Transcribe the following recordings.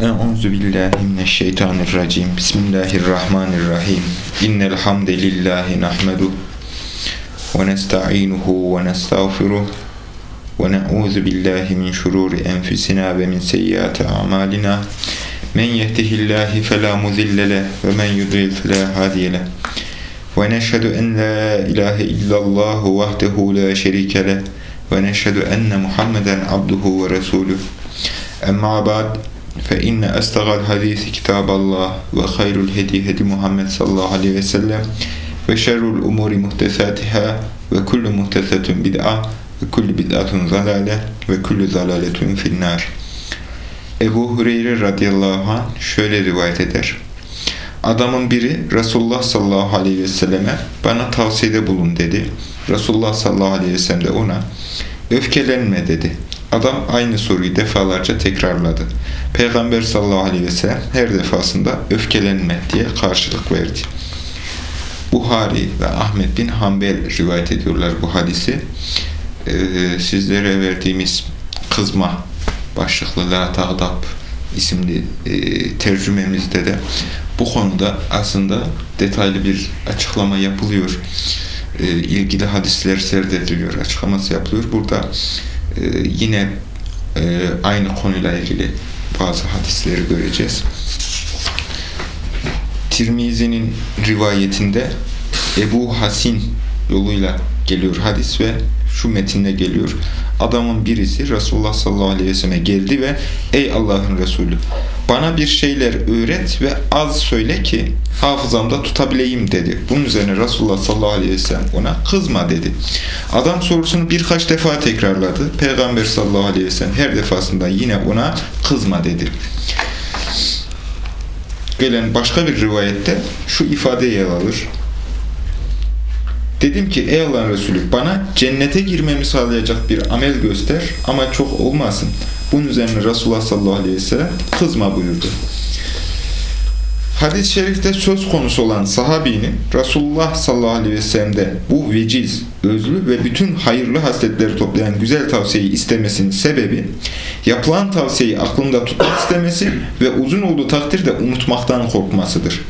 Euzu billahi mineşşeytanirracim. Bismillahirrahmanirrahim. İnnel hamdelellahi nahmedu ve nestainuhu ve nestağfiruh ve na'uzu billahi min şururi enfusina ve min seyyiati a'malina. Men yehdihillahu fela mudille ve men yudlil fela hadiye leh. Ve neşhedü en la ilahe illallah vahdehu la şerike leh ve neşhedü enne Muhammeden abduhu ve resuluh. Emma ba'd فإن أستغى الحديث كتاب الله وخير الهدي هدي محمد صلى الله عليه وسلم وشر الأمور محدثاتها وكل محدثة بدعة وكل بدعة ضلالة وكل ضلالة في النار Ebu Hureyre radıyallahu anh şöyle rivayet eder. Adamın biri Resulullah sallallahu aleyhi ve selleme bana tavsiyede bulun dedi. Resulullah sallallahu aleyhi ve sellem de ona öfkelenme dedi. Adam aynı soruyu defalarca tekrarladı. Peygamber sallallahu aleyhi ve sellem her defasında öfkelenme diye karşılık verdi. Buhari ve Ahmet bin Hanbel rivayet ediyorlar bu hadisi. Ee, sizlere verdiğimiz kızma başlıklı La Tağdab isimli e, tercümemizde de bu konuda aslında detaylı bir açıklama yapılıyor. E, ilgili hadisler serdediliyor, açıklaması yapılıyor. Burada e, yine e, aynı konuyla ilgili bazı hadisleri göreceğiz. Tirmizi'nin rivayetinde Ebu Hasin yoluyla geliyor hadis ve şu metinde geliyor. Adamın birisi Resulullah sallallahu aleyhi ve selleme geldi ve ey Allah'ın Resulü bana bir şeyler öğret ve az söyle ki hafızamda tutabileyim dedi. Bunun üzerine Resulullah sallallahu aleyhi ve sellem ona kızma dedi. Adam sorusunu birkaç defa tekrarladı. Peygamber sallallahu aleyhi ve sellem her defasında yine ona kızma dedi. Gelen başka bir rivayette şu ifade yer alır. Dedim ki ey Allah'ın Resulü bana cennete girmemi sağlayacak bir amel göster ama çok olmasın. Bunun üzerine Resulullah sallallahu aleyhi ve sellem kızma buyurdu. Hadis-i şerifte söz konusu olan sahabinin Resulullah sallallahu aleyhi ve sellem'de bu veciz, özlü ve bütün hayırlı hasletleri toplayan güzel tavsiyeyi istemesinin sebebi yapılan tavsiyeyi aklında tutmak istemesi ve uzun olduğu takdirde unutmaktan korkmasıdır.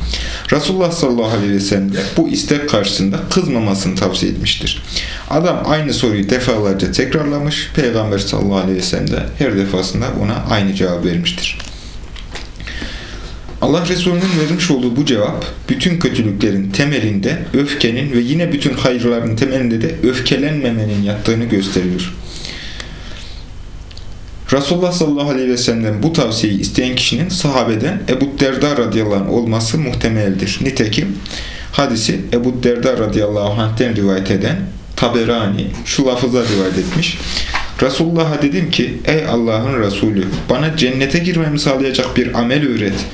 Resulullah sallallahu aleyhi ve sellem de bu istek karşısında kızmamasını tavsiye etmiştir. Adam aynı soruyu defalarca tekrarlamış, Peygamber sallallahu aleyhi ve sellem de her defasında ona aynı cevap vermiştir. Allah Resulü'nün vermiş olduğu bu cevap, bütün kötülüklerin temelinde öfkenin ve yine bütün hayırların temelinde de öfkelenmemenin yattığını gösteriyor. Resulullah sallallahu aleyhi ve sellem'den bu tavsiyeyi isteyen kişinin sahabeden Ebu Derda radıyallahu anh olması muhtemeldir. Nitekim hadisi Ebu Derda radıyallahu anh'ten rivayet eden Taberani şu lafıza rivayet etmiş. Resulullah'a dedim ki ey Allah'ın Resulü bana cennete girmemi sağlayacak bir amel öğret.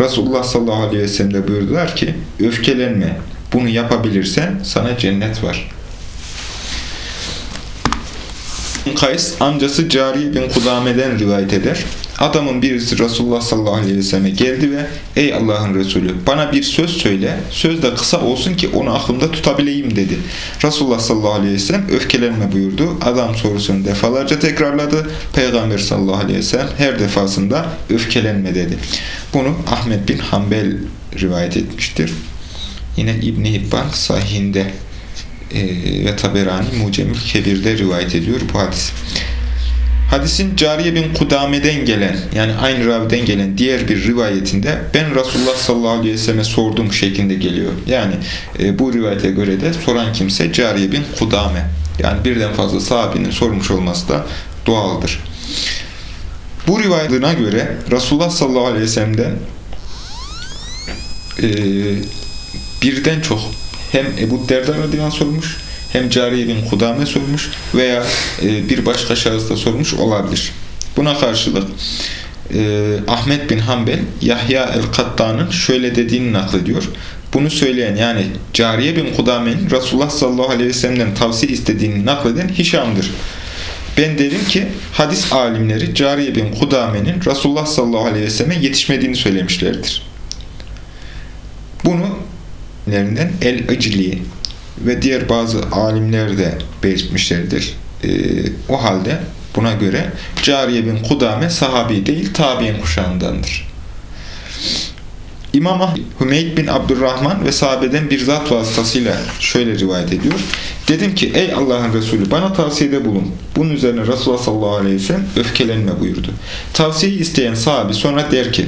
Resulullah sallallahu aleyhi ve sellem buyurdular ki öfkelenme. Bunu yapabilirsen sana cennet var. Kays amcası Cariye bin Kudame'den rivayet eder. Adamın birisi Resulullah sallallahu aleyhi ve selleme geldi ve ey Allah'ın Resulü bana bir söz söyle, söz de kısa olsun ki onu aklımda tutabileyim dedi. Resulullah sallallahu aleyhi ve sellem öfkelenme buyurdu. Adam sorusunu defalarca tekrarladı. Peygamber sallallahu aleyhi ve sellem her defasında öfkelenme dedi. Bunu Ahmet bin Hanbel rivayet etmiştir. Yine İbn Hibban sahihinde e, ve Taberani Mucemül Kebir'de rivayet ediyor bu hadis. Hadisin Cariye bin Kudame'den gelen yani aynı raviden gelen diğer bir rivayetinde ben Resulullah sallallahu aleyhi ve selleme sordum şeklinde geliyor. Yani e, bu rivayete göre de soran kimse Cariye bin Kudame. Yani birden fazla sahabinin sormuş olması da doğaldır. Bu rivayetine göre Resulullah sallallahu aleyhi ve sellem'den e, birden çok hem Ebu Derda radıyallahu sormuş hem Cariye bin Kudame sormuş veya e, bir başka şahıs da sormuş olabilir. Buna karşılık e, Ahmet bin Hanbel Yahya el-Katta'nın şöyle dediğini naklediyor. Bunu söyleyen yani Cariye bin Kudame'nin Resulullah sallallahu aleyhi ve sellem'den tavsiye istediğini nakleden Hişam'dır. Ben derim ki hadis alimleri Cariye bin Kudame'nin Resulullah sallallahu aleyhi ve selleme yetişmediğini söylemişlerdir. Bunu El-Icli ve diğer bazı alimler de belirtmişlerdir. E, o halde Buna göre Cariye bin Kudame sahabi değil tabi'in kuşağındandır. İmam Hümeyd bin Abdurrahman ve sahabeden bir zat vasıtasıyla şöyle rivayet ediyor. Dedim ki ey Allah'ın Resulü bana tavsiyede bulun. Bunun üzerine Resulullah sallallahu aleyhi ve sellem öfkelenme buyurdu. Tavsiyeyi isteyen sahabi sonra der ki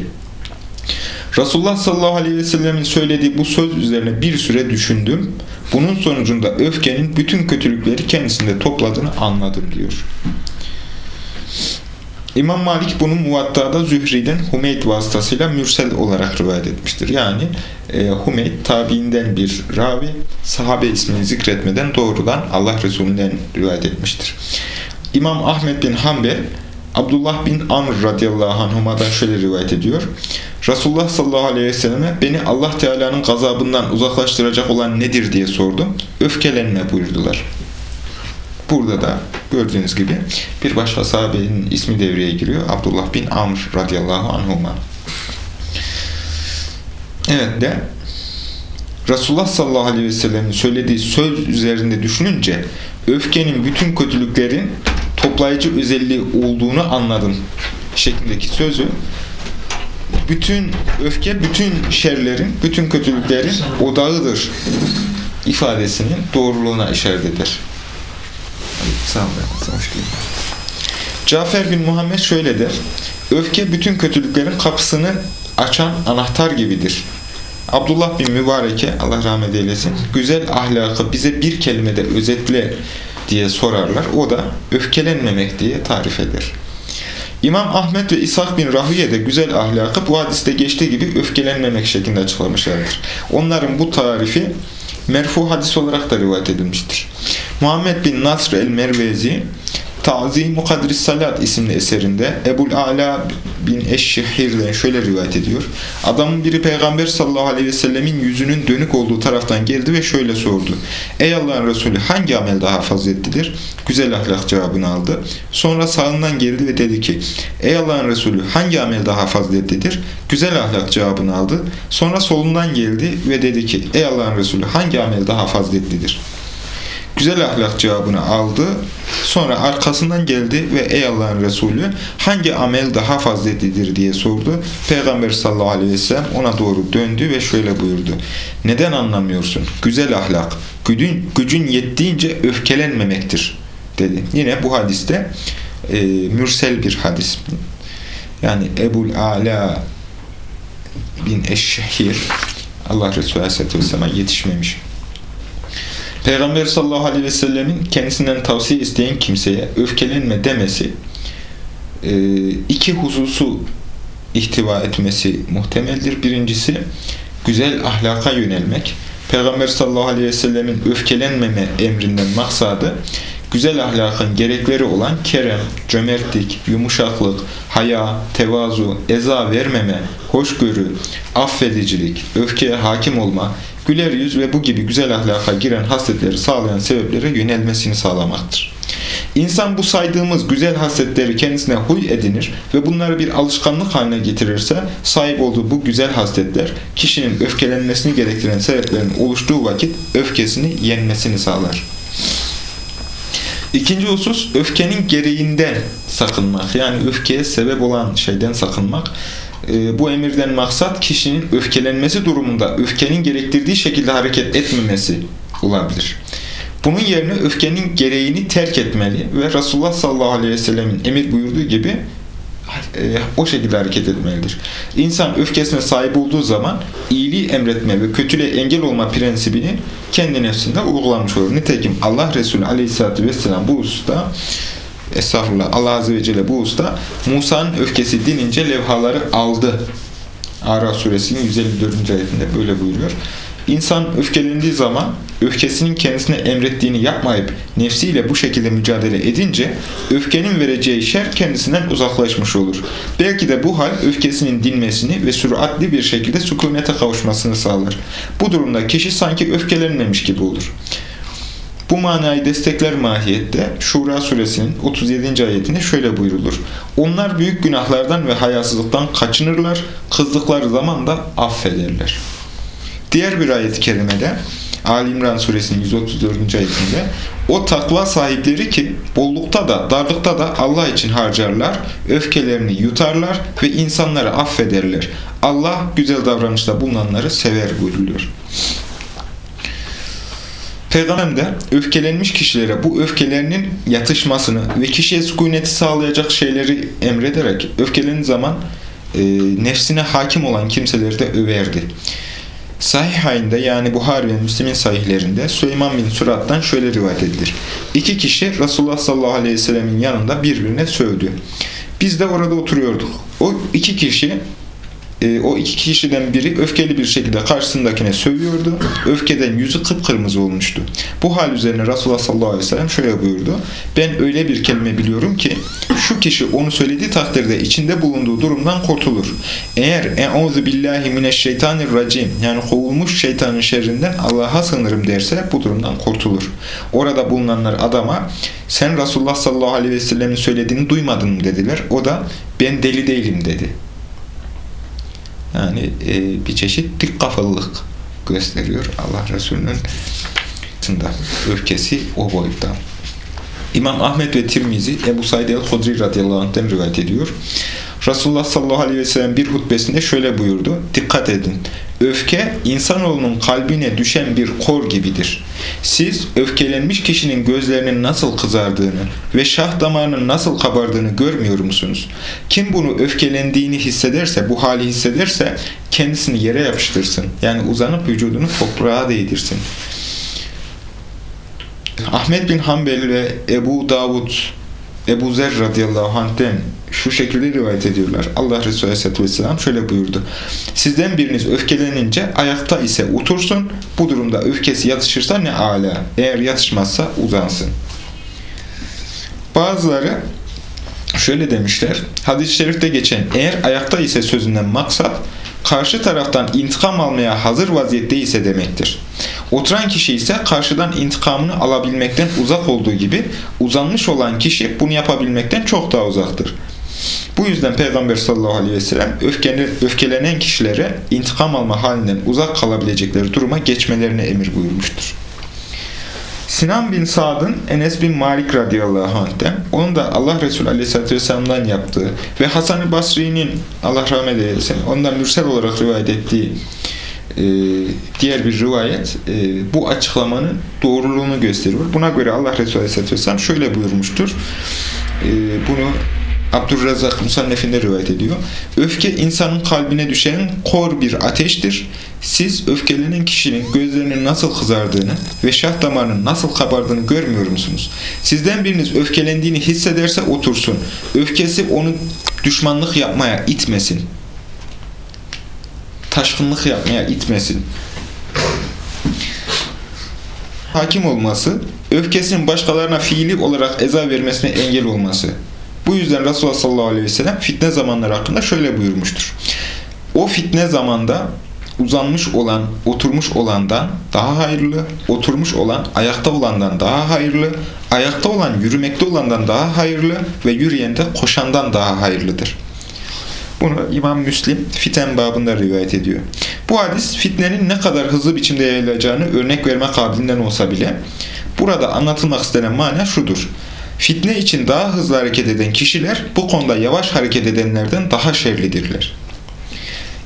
Resulullah sallallahu aleyhi ve sellemin söylediği bu söz üzerine bir süre düşündüm. Bunun sonucunda öfkenin bütün kötülükleri kendisinde topladığını anladım diyor. İmam Malik bunu Muvatta'da Zühri'den Humeyd vasıtasıyla mürsel olarak rivayet etmiştir. Yani e, Humeyd tabiinden bir ravi, sahabe ismini zikretmeden doğrudan Allah Resulü'nden rivayet etmiştir. İmam Ahmet bin Hanbel, Abdullah bin Amr radıyallahu anhuma'dan şöyle rivayet ediyor. Resulullah sallallahu aleyhi ve selleme beni Allah Teala'nın gazabından uzaklaştıracak olan nedir diye sordum. Öfkelenme buyurdular. Burada da gördüğünüz gibi bir başka sahabenin ismi devreye giriyor. Abdullah bin Amr radıyallahu anhuma. Evet de Resulullah sallallahu aleyhi ve sellem'in söylediği söz üzerinde düşününce öfkenin bütün kötülüklerin toplayıcı özelliği olduğunu anladım şeklindeki sözü bütün öfke bütün şerlerin, bütün kötülüklerin odağıdır ifadesinin doğruluğuna işaret eder. Sağ olun. Hoş Cafer bin Muhammed şöyle der. Öfke bütün kötülüklerin kapısını açan anahtar gibidir. Abdullah bin Mübareke, Allah rahmet eylesin, güzel ahlakı bize bir kelimede özetle diye sorarlar. O da öfkelenmemek diye tarif eder. İmam Ahmet ve İshak bin Rahüye de güzel ahlakı bu hadiste geçtiği gibi öfkelenmemek şeklinde açıklamışlardır. Onların bu tarifi merfu hadis olarak da rivayet edilmiştir. Muhammed bin Nasr el-Mervezi Ta'zim-u Kadri Salat isimli eserinde Ebul Ala bin Eşşehir'den şöyle rivayet ediyor. Adamın biri Peygamber sallallahu aleyhi ve sellemin yüzünün dönük olduğu taraftan geldi ve şöyle sordu. Ey Allah'ın Resulü hangi amel daha faziletlidir? Güzel ahlak cevabını aldı. Sonra sağından geldi ve dedi ki Ey Allah'ın Resulü hangi amel daha faziletlidir? Güzel ahlak cevabını aldı. Sonra solundan geldi ve dedi ki Ey Allah'ın Resulü hangi amel daha faziletlidir? Güzel ahlak cevabını aldı. Sonra arkasından geldi ve ey Allah'ın Resulü hangi amel daha faziletlidir diye sordu. Peygamber sallallahu aleyhi ve sellem ona doğru döndü ve şöyle buyurdu. Neden anlamıyorsun? Güzel ahlak gücün, gücün yettiğince öfkelenmemektir dedi. Yine bu hadiste e, mürsel bir hadis. Yani Ebul Ala bin Eşşehir Allah Resulü Aleyhisselatü Vesselam'a yetişmemiş. Peygamber sallallahu aleyhi ve sellemin kendisinden tavsiye isteyen kimseye öfkelenme demesi e, iki hususu ihtiva etmesi muhtemeldir. Birincisi güzel ahlaka yönelmek. Peygamber sallallahu aleyhi ve sellemin öfkelenmeme emrinden maksadı güzel ahlakın gerekleri olan kerem, cömertlik, yumuşaklık, haya, tevazu, eza vermeme, hoşgörü, affedicilik, öfkeye hakim olma, güler yüz ve bu gibi güzel ahlaka giren hasletleri sağlayan sebeplere yönelmesini sağlamaktır. İnsan bu saydığımız güzel hasletleri kendisine huy edinir ve bunları bir alışkanlık haline getirirse sahip olduğu bu güzel hasletler kişinin öfkelenmesini gerektiren sebeplerin oluştuğu vakit öfkesini yenmesini sağlar. İkinci husus öfkenin gereğinden sakınmak. Yani öfkeye sebep olan şeyden sakınmak. E, bu emirden maksat kişinin öfkelenmesi durumunda öfkenin gerektirdiği şekilde hareket etmemesi olabilir. Bunun yerine öfkenin gereğini terk etmeli ve Resulullah sallallahu aleyhi ve sellemin emir buyurduğu gibi e, o şekilde hareket etmelidir. İnsan öfkesine sahip olduğu zaman iyiliği emretme ve kötülüğe engel olma prensibini kendi nefsinde uygulamış olur. Nitekim Allah Resulü aleyhissalatü vesselam bu hususta Estağfurullah. Allah Azze ve Celle bu usta Musa'nın öfkesi dinince levhaları aldı. Araf suresinin 154. ayetinde böyle buyuruyor. İnsan öfkelendiği zaman öfkesinin kendisine emrettiğini yapmayıp nefsiyle bu şekilde mücadele edince öfkenin vereceği şer kendisinden uzaklaşmış olur. Belki de bu hal öfkesinin dinmesini ve süratli bir şekilde sükunete kavuşmasını sağlar. Bu durumda kişi sanki öfkelenmemiş gibi olur. Bu manayı destekler mahiyette Şura suresinin 37. ayetinde şöyle buyrulur. Onlar büyük günahlardan ve hayasızlıktan kaçınırlar, kızdıkları zaman da affederler. Diğer bir ayet-i kerimede Ali İmran suresinin 134. ayetinde o takva sahipleri ki bollukta da darlıkta da Allah için harcarlar, öfkelerini yutarlar ve insanları affederler. Allah güzel davranışta bulunanları sever buyuruluyor. Peygamber de öfkelenmiş kişilere bu öfkelerinin yatışmasını ve kişiye sükuneti sağlayacak şeyleri emrederek öfkelendiği zaman e, nefsine hakim olan kimseleri de överdi. Sahihayinde yani Buhari ve Müslim'in sahihlerinde Süleyman bin Surat'tan şöyle rivayet edilir. İki kişi Resulullah sallallahu aleyhi ve sellemin yanında birbirine sövdü. Biz de orada oturuyorduk. O iki kişi e, o iki kişiden biri öfkeli bir şekilde karşısındakine sövüyordu. Öfkeden yüzü kıpkırmızı olmuştu. Bu hal üzerine Resulullah sallallahu aleyhi ve sellem şöyle buyurdu. Ben öyle bir kelime biliyorum ki şu kişi onu söylediği takdirde içinde bulunduğu durumdan kurtulur. Eğer e'udhu billahi mineşşeytanirracim yani kovulmuş şeytanın şerrinden Allah'a sığınırım derse bu durumdan kurtulur. Orada bulunanlar adama sen Resulullah sallallahu aleyhi ve sellemin söylediğini duymadın mı dediler. O da ben deli değilim dedi. Yani e, bir çeşit dik kafalılık gösteriyor Allah Resulü'nün öfkesi o boyutta. İmam Ahmet ve Tirmizi Ebu Said el-Hudri radıyallahu anh'ten rivayet ediyor. Resulullah sallallahu aleyhi ve sellem bir hutbesinde şöyle buyurdu. Dikkat edin. Öfke insanoğlunun kalbine düşen bir kor gibidir. Siz öfkelenmiş kişinin gözlerinin nasıl kızardığını ve şah damarının nasıl kabardığını görmüyor musunuz? Kim bunu öfkelendiğini hissederse, bu hali hissederse kendisini yere yapıştırsın. Yani uzanıp vücudunu toprağa değdirsin. Ahmet bin Hanbel ve Ebu Davud Ebu Zer radıyallahu anh'ten şu şekilde rivayet ediyorlar. Allah Resulü aleyhisselatü vesselam şöyle buyurdu. Sizden biriniz öfkelenince ayakta ise otursun. Bu durumda öfkesi yatışırsa ne ala. Eğer yatışmazsa uzansın. Bazıları şöyle demişler. Hadis-i şerifte geçen eğer ayakta ise sözünden maksat karşı taraftan intikam almaya hazır vaziyette ise demektir. Oturan kişi ise karşıdan intikamını alabilmekten uzak olduğu gibi uzanmış olan kişi bunu yapabilmekten çok daha uzaktır. Bu yüzden Peygamber sallallahu aleyhi ve sellem öfkelenen kişilere intikam alma halinden uzak kalabilecekleri duruma geçmelerini emir buyurmuştur. Sinan bin Sa'd'ın Enes bin Malik radıyallahu anh'ten, onun da Allah Resulü aleyhisselatü vesselam'dan yaptığı ve Hasan-ı Basri'nin Allah rahmet eylesin, ondan mürsel olarak rivayet ettiği e, diğer bir rivayet e, bu açıklamanın doğruluğunu gösteriyor. Buna göre Allah Resulü aleyhisselatü vesselam şöyle buyurmuştur. E, bunu Abdurrazak Musannef'inde rivayet ediyor. Öfke insanın kalbine düşen kor bir ateştir. Siz öfkelenen kişinin gözlerinin nasıl kızardığını ve şah damarının nasıl kabardığını görmüyor musunuz? Sizden biriniz öfkelendiğini hissederse otursun. Öfkesi onu düşmanlık yapmaya itmesin. Taşkınlık yapmaya itmesin. Hakim olması, öfkesinin başkalarına fiili olarak eza vermesine engel olması. Bu yüzden Resulullah sallallahu aleyhi ve sellem fitne zamanları hakkında şöyle buyurmuştur. O fitne zamanda uzanmış olan, oturmuş olandan daha hayırlı, oturmuş olan ayakta olandan daha hayırlı, ayakta olan yürümekte olandan daha hayırlı ve yürüyen de koşandan daha hayırlıdır. Bunu İmam Müslim fiten babında rivayet ediyor. Bu hadis fitnenin ne kadar hızlı biçimde yayılacağını örnek verme kabilinden olsa bile burada anlatılmak istenen mana şudur. Fitne için daha hızlı hareket eden kişiler bu konuda yavaş hareket edenlerden daha şerlidirler.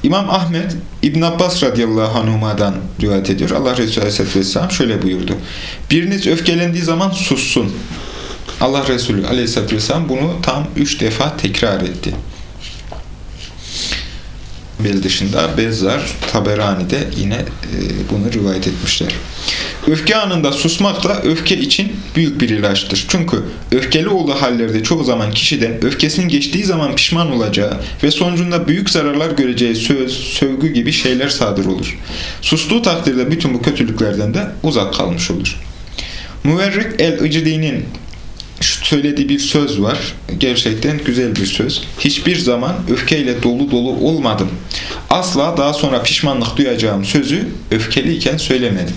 İmam Ahmet İbn Abbas radıyallahu anhuma'dan rivayet ediyor. Allah Resulü aleyhisselatü vesselam şöyle buyurdu. Biriniz öfkelendiği zaman sussun. Allah Resulü aleyhisselatü vesselam bunu tam üç defa tekrar etti. Bel dışında Bezzar, Taberani'de yine e, bunu rivayet etmişler. Öfke anında susmak da öfke için büyük bir ilaçtır. Çünkü öfkeli olduğu hallerde çoğu zaman kişiden öfkesinin geçtiği zaman pişman olacağı ve sonucunda büyük zararlar göreceği söz, sövgü gibi şeyler sadır olur. Sustuğu takdirde bütün bu kötülüklerden de uzak kalmış olur. Müverrik el-Icidi'nin söylediği bir söz var. Gerçekten güzel bir söz. Hiçbir zaman öfkeyle dolu dolu olmadım. Asla daha sonra pişmanlık duyacağım sözü öfkeliyken söylemedim.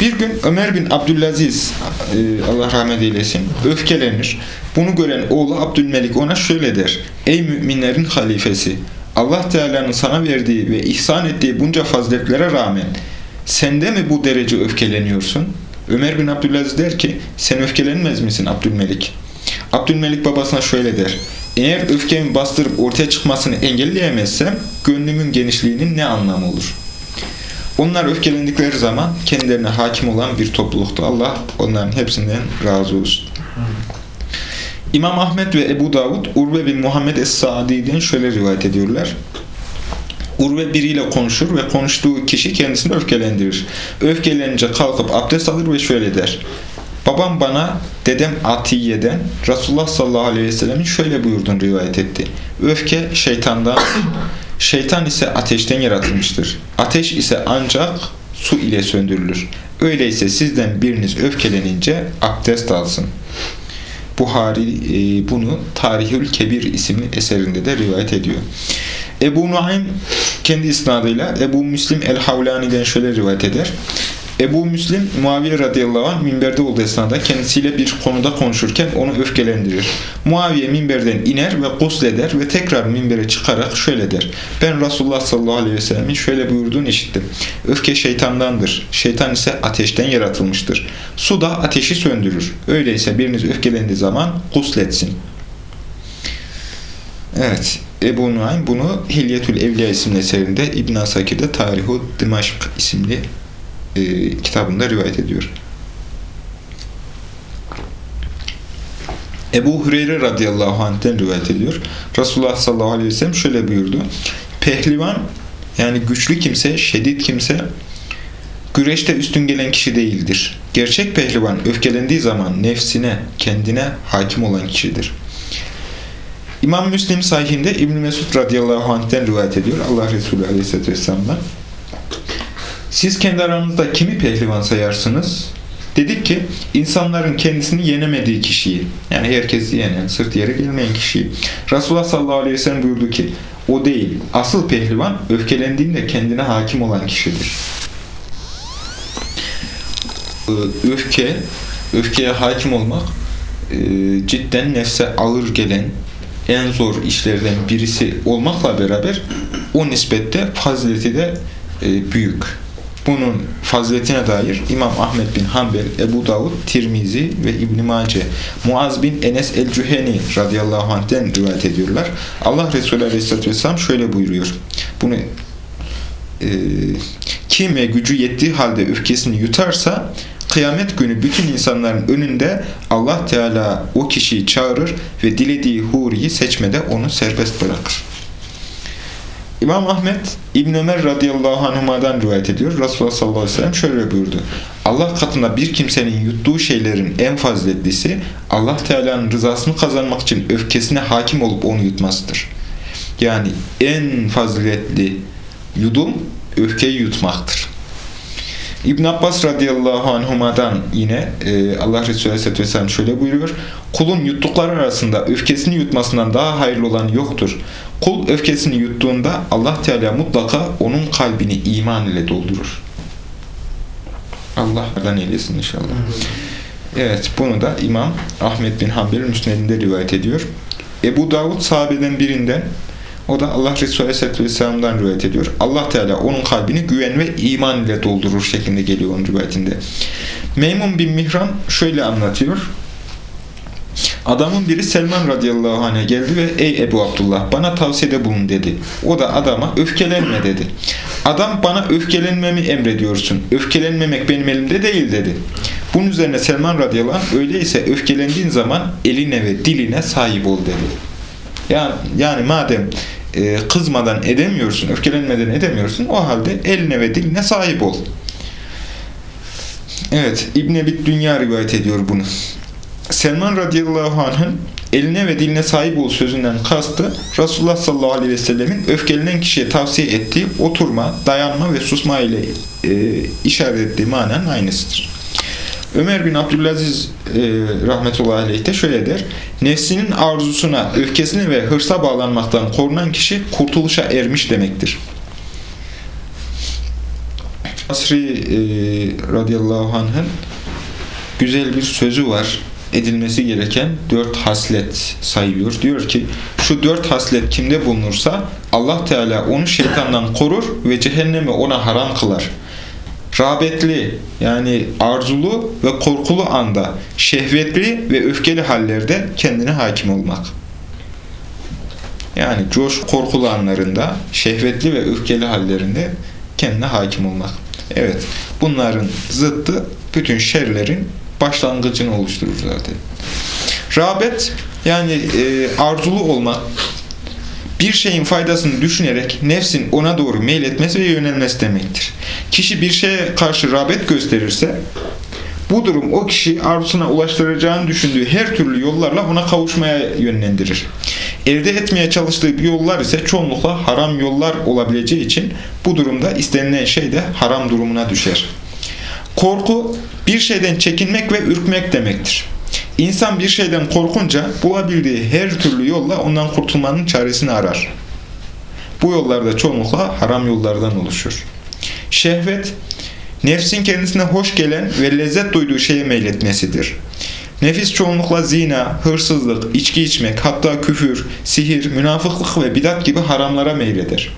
Bir gün Ömer bin Abdülaziz, e, Allah rahmet eylesin, öfkelenir. Bunu gören oğlu Abdülmelik ona şöyle der. Ey müminlerin halifesi! Allah Teala'nın sana verdiği ve ihsan ettiği bunca faziletlere rağmen sen de mi bu derece öfkeleniyorsun? Ömer bin Abdülaziz der ki sen öfkelenmez misin Abdülmelik? Abdülmelik babasına şöyle der. Eğer öfkemi bastırıp ortaya çıkmasını engelleyemezsem gönlümün genişliğinin ne anlamı olur? Onlar öfkelendikleri zaman kendilerine hakim olan bir topluluktu. Allah onların hepsinden razı olsun. İmam Ahmet ve Ebu Davud Urve bin Muhammed Es-Sadi'den şöyle rivayet ediyorlar. Urve biriyle konuşur ve konuştuğu kişi kendisini öfkelendirir. Öfkelenince kalkıp abdest alır ve şöyle der. Babam bana dedem Atiye'den Resulullah sallallahu aleyhi ve sellemin şöyle buyurduğunu rivayet etti. Öfke şeytandan, şeytan ise ateşten yaratılmıştır. Ateş ise ancak su ile söndürülür. Öyleyse sizden biriniz öfkelenince abdest alsın. Buhari e, bunu Tarihül Kebir isimli eserinde de rivayet ediyor. Ebu Nuaym kendi isnadıyla Ebu Müslim el-Havlani'den şöyle rivayet eder. Ebu Müslim Muaviye radıyallahu anh minberde olduğu esnada kendisiyle bir konuda konuşurken onu öfkelendirir. Muaviye minberden iner ve gusleder ve tekrar minbere çıkarak şöyle der. Ben Resulullah sallallahu aleyhi ve sellemin şöyle buyurduğunu işittim. Öfke şeytandandır. Şeytan ise ateşten yaratılmıştır. Su da ateşi söndürür. Öyleyse biriniz öfkelendiği zaman gusletsin. Evet. Ebu Nuaym bunu Hilyetül Evliya isimli eserinde İbn Asakir'de Tarihu Dimaşk isimli e, kitabında rivayet ediyor. Ebu Hureyre radıyallahu anh'ten rivayet ediyor. Resulullah sallallahu aleyhi ve sellem şöyle buyurdu. Pehlivan yani güçlü kimse, şiddet kimse güreşte üstün gelen kişi değildir. Gerçek pehlivan öfkelendiği zaman nefsine, kendine hakim olan kişidir. İmam Müslim sahihinde İbn Mesud radıyallahu anh'ten rivayet ediyor. Allah Resulü aleyhisselatü vesselam'dan. Siz kendi aranızda kimi pehlivan sayarsınız? Dedik ki insanların kendisini yenemediği kişiyi yani herkesi yenen, sırt yere gelmeyen kişiyi. Resulullah sallallahu aleyhi ve sellem buyurdu ki o değil. Asıl pehlivan öfkelendiğinde kendine hakim olan kişidir. Ee, öfke, öfkeye hakim olmak e, cidden nefse ağır gelen en zor işlerden birisi olmakla beraber o nispette fazileti de e, büyük. Bunun faziletine dair İmam Ahmet bin Hanbel, Ebu Davud, Tirmizi ve İbn Mace, Muaz bin Enes el-Cüheni radıyallahu anh'ten rivayet ediyorlar. Allah Resulü aleyhisselatü vesselam şöyle buyuruyor. Bunu e, kim ve gücü yettiği halde öfkesini yutarsa kıyamet günü bütün insanların önünde Allah Teala o kişiyi çağırır ve dilediği huriyi seçmede onu serbest bırakır. İmam Ahmet İbn Ömer radıyallahu anhuma'dan rivayet ediyor. Resulullah sallallahu aleyhi ve sellem şöyle buyurdu. Allah katında bir kimsenin yuttuğu şeylerin en faziletlisi Allah Teala'nın rızasını kazanmak için öfkesine hakim olup onu yutmasıdır. Yani en faziletli yudum öfkeyi yutmaktır. İbn Abbas radıyallahu anhuma'dan yine e, Allah Resulü aleyhisselatü vesselam şöyle buyuruyor. Kulun yuttukları arasında öfkesini yutmasından daha hayırlı olan yoktur. Kul öfkesini yuttuğunda Allah Teala mutlaka onun kalbini iman ile doldurur. Allah'dan eylesin inşallah. Evet bunu da İmam Ahmet bin Hanbel Müsned'inde rivayet ediyor. Ebu Davud sahabeden birinden o da Allah Resulü Aleyhisselatü Vesselam'dan rivayet ediyor. Allah Teala onun kalbini güven ve iman ile doldurur şeklinde geliyor onun rivayetinde. Meymun bin Mihran şöyle anlatıyor. Adamın biri Selman radıyallahu anh'a geldi ve ey Ebu Abdullah bana tavsiyede bulun dedi. O da adama öfkelenme dedi. Adam bana öfkelenmemi emrediyorsun. Öfkelenmemek benim elimde değil dedi. Bunun üzerine Selman radıyallahu anh öyleyse öfkelendiğin zaman eline ve diline sahip ol dedi. Yani, yani madem e, kızmadan edemiyorsun, öfkelenmeden edemiyorsun o halde eline ve diline sahip ol. Evet, İbn Ebi Dünya rivayet ediyor bunu. Selman radıyallahu anh'ın eline ve diline sahip ol sözünden kastı Resulullah sallallahu aleyhi ve sellemin öfkelenen kişiye tavsiye ettiği oturma, dayanma ve susma ile e, işaret ettiği mananın aynısıdır. Ömer bin Abdülaziz e, rahmetullahi aleyh de şöyle der. Nefsinin arzusuna, öfkesine ve hırsa bağlanmaktan korunan kişi kurtuluşa ermiş demektir. Asri e, radıyallahu anh'ın güzel bir sözü var. Edilmesi gereken dört haslet sayıyor. Diyor ki şu dört haslet kimde bulunursa Allah Teala onu şeytandan korur ve cehennemi ona haram kılar. Rağbetli yani arzulu ve korkulu anda şehvetli ve öfkeli hallerde kendine hakim olmak. Yani coş korkulu anlarında, şehvetli ve öfkeli hallerinde kendine hakim olmak. Evet, bunların zıttı bütün şerlerin başlangıcını oluşturur zaten. Rağbet yani e, arzulu olmak, bir şeyin faydasını düşünerek nefsin ona doğru meyletmesi ve yönelmesi demektir. Kişi bir şeye karşı rağbet gösterirse bu durum o kişi arzusuna ulaştıracağını düşündüğü her türlü yollarla ona kavuşmaya yönlendirir. Elde etmeye çalıştığı bir yollar ise çoğunlukla haram yollar olabileceği için bu durumda istenilen şey de haram durumuna düşer. Korku bir şeyden çekinmek ve ürkmek demektir. İnsan bir şeyden korkunca bulabildiği her türlü yolla ondan kurtulmanın çaresini arar. Bu yollar da çoğunlukla haram yollardan oluşur. Şehvet, nefsin kendisine hoş gelen ve lezzet duyduğu şeye meyletmesidir. Nefis çoğunlukla zina, hırsızlık, içki içmek, hatta küfür, sihir, münafıklık ve bidat gibi haramlara meyleder.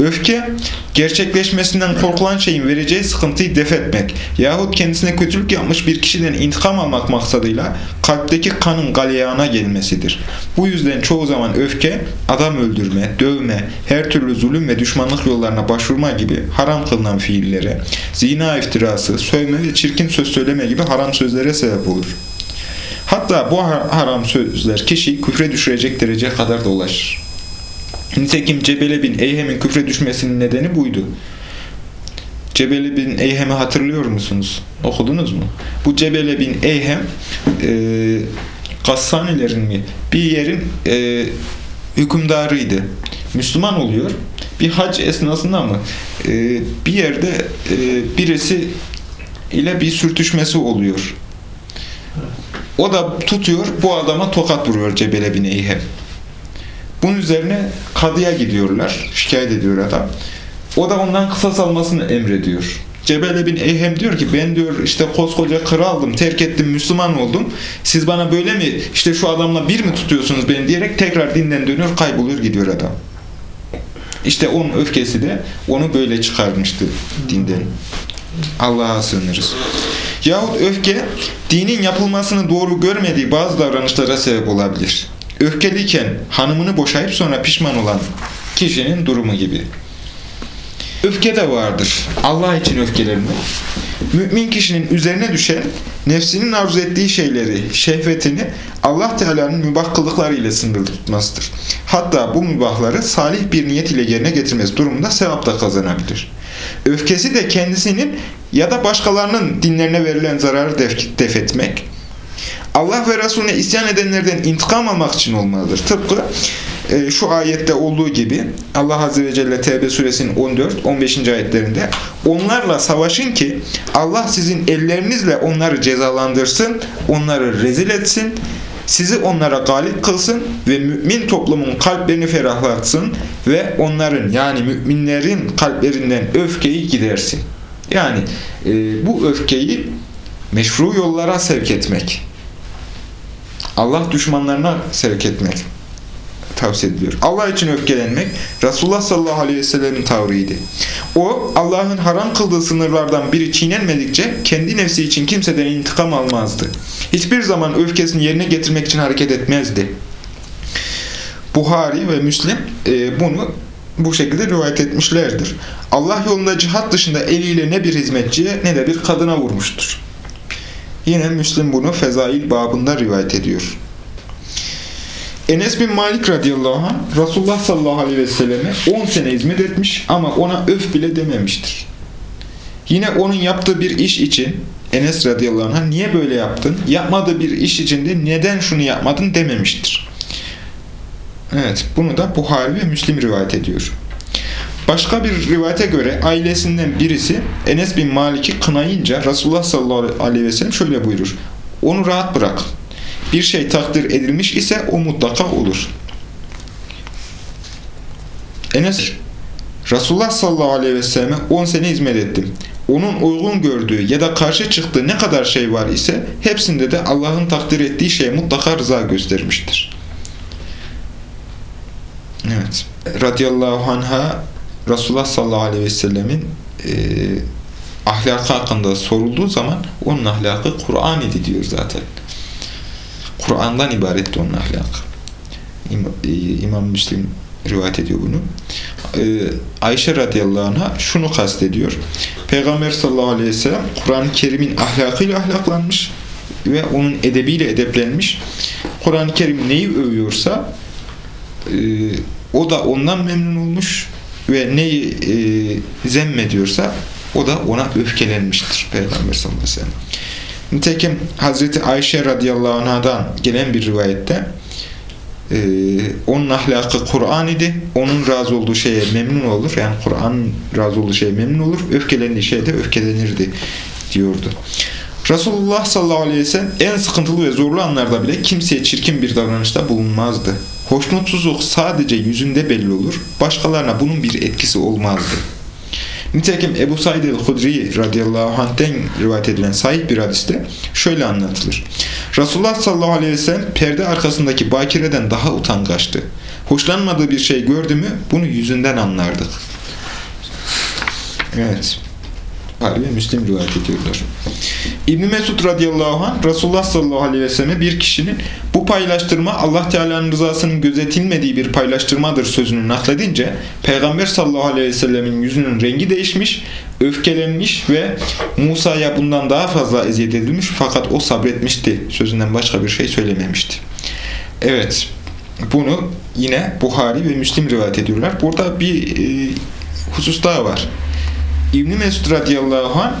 Öfke, gerçekleşmesinden korkulan şeyin vereceği sıkıntıyı def etmek yahut kendisine kötülük yapmış bir kişiden intikam almak maksadıyla kalpteki kanın galeyana gelmesidir. Bu yüzden çoğu zaman öfke, adam öldürme, dövme, her türlü zulüm ve düşmanlık yollarına başvurma gibi haram kılınan fiillere, zina iftirası, sövme ve çirkin söz söyleme gibi haram sözlere sebep olur. Hatta bu haram sözler kişiyi küfre düşürecek dereceye kadar da ulaşır. Nitekim Cebele bin Eyhem'in küfre düşmesinin nedeni buydu. Cebele bin Eyhem'i hatırlıyor musunuz? Okudunuz mu? Bu Cebele bin Eyhem e, Gassanilerin mi? Bir yerin e, hükümdarıydı. Müslüman oluyor. Bir hac esnasında mı? E, bir yerde e, birisi ile bir sürtüşmesi oluyor. O da tutuyor, bu adama tokat vuruyor Cebele bin Eyhem. Bunun üzerine kadıya gidiyorlar. Şikayet ediyor adam. O da ondan kısas almasını emrediyor. Cebele bin Eyhem diyor ki ben diyor işte koskoca kraldım, terk ettim, Müslüman oldum. Siz bana böyle mi işte şu adamla bir mi tutuyorsunuz beni diyerek tekrar dinden dönüyor, kayboluyor gidiyor adam. İşte onun öfkesi de onu böyle çıkarmıştı dinden. Allah'a sığınırız. Yahut öfke dinin yapılmasını doğru görmediği bazı davranışlara sebep olabilir öfkeliyken hanımını boşayıp sonra pişman olan kişinin durumu gibi. Öfke de vardır. Allah için öfkelenme. Mümin kişinin üzerine düşen nefsinin arzu ettiği şeyleri, şehvetini Allah Teala'nın mübah kıldıkları ile sınırlı tutmasıdır. Hatta bu mübahları salih bir niyet ile yerine getirmesi durumunda sevap da kazanabilir. Öfkesi de kendisinin ya da başkalarının dinlerine verilen zararı def, def etmek, Allah ve Resulüne isyan edenlerden intikam almak için olmalıdır. Tıpkı e, şu ayette olduğu gibi Allah Azze ve Celle Tevbe suresinin 14-15. ayetlerinde onlarla savaşın ki Allah sizin ellerinizle onları cezalandırsın, onları rezil etsin, sizi onlara galip kılsın ve mümin toplumun kalplerini ferahlatsın ve onların yani müminlerin kalplerinden öfkeyi gidersin. Yani e, bu öfkeyi meşru yollara sevk etmek. Allah düşmanlarına sevk etmek tavsiye ediliyor. Allah için öfkelenmek Resulullah sallallahu aleyhi ve sellemin tavrıydı. O Allah'ın haram kıldığı sınırlardan biri çiğnenmedikçe kendi nefsi için kimseden intikam almazdı. Hiçbir zaman öfkesini yerine getirmek için hareket etmezdi. Buhari ve Müslim e, bunu bu şekilde rivayet etmişlerdir. Allah yolunda cihat dışında eliyle ne bir hizmetçiye ne de bir kadına vurmuştur. Yine Müslim bunu Fezail babında rivayet ediyor. Enes bin Malik radıyallahu anh Resulullah sallallahu aleyhi ve selleme 10 sene hizmet etmiş ama ona öf bile dememiştir. Yine onun yaptığı bir iş için Enes radıyallahu anh niye böyle yaptın? Yapmadığı bir iş için de neden şunu yapmadın dememiştir. Evet bunu da Buhari ve Müslim rivayet ediyor. Başka bir rivayete göre ailesinden birisi Enes bin Malik'i kınayınca Resulullah sallallahu aleyhi ve sellem şöyle buyurur. Onu rahat bırak. Bir şey takdir edilmiş ise o mutlaka olur. Enes Resulullah sallallahu aleyhi ve selleme 10 sene hizmet ettim. Onun uygun gördüğü ya da karşı çıktığı ne kadar şey var ise hepsinde de Allah'ın takdir ettiği şeye mutlaka rıza göstermiştir. Evet. Radiyallahu anha Resulullah sallallahu aleyhi ve sellemin e, ahlakı hakkında sorulduğu zaman onun ahlakı Kur'an idi diyor zaten. Kur'an'dan ibaretti onun ahlakı. İmam, e, İmam Müslim rivayet ediyor bunu. Ee, Ayşe radıyallahu anh'a şunu kastediyor. Peygamber sallallahu aleyhi ve sellem Kur'an-ı Kerim'in ahlakıyla ahlaklanmış ve onun edebiyle edeplenmiş. Kur'an-ı Kerim neyi övüyorsa e, o da ondan memnun olmuş ve neyi e, zemmediyorsa o da ona öfkelenmiştir Peygamber sallallahu aleyhi ve sellem. Nitekim Hazreti Ayşe radıyallahu anh'dan gelen bir rivayette e, onun ahlakı Kur'an idi. Onun razı olduğu şeye memnun olur. Yani Kur'an razı olduğu şeye memnun olur. Öfkelendiği şeyde öfkelenirdi diyordu. Resulullah sallallahu aleyhi ve sellem en sıkıntılı ve zorlu anlarda bile kimseye çirkin bir davranışta bulunmazdı. Hoşnutsuzluk sadece yüzünde belli olur. Başkalarına bunun bir etkisi olmazdı. Nitekim Ebu Said el-Hudri radıyallahu anh'ten rivayet edilen sahih bir hadiste şöyle anlatılır. Resulullah sallallahu aleyhi ve sellem perde arkasındaki bakireden daha utangaçtı. Hoşlanmadığı bir şey gördü mü bunu yüzünden anlardık. Evet. Ve Müslim rivayet ediyorlar. İbn Mesud radıyallahu anh Resulullah sallallahu aleyhi ve selleme bir kişinin bu paylaştırma Allah Teala'nın rızasının gözetilmediği bir paylaştırmadır sözünü nakledince Peygamber sallallahu aleyhi ve sellemin yüzünün rengi değişmiş, öfkelenmiş ve Musa'ya bundan daha fazla eziyet edilmiş fakat o sabretmişti. Sözünden başka bir şey söylememişti. Evet. Bunu yine Buhari ve Müslim rivayet ediyorlar. Burada bir e, husus daha var. İbn Mesud radıyallahu anh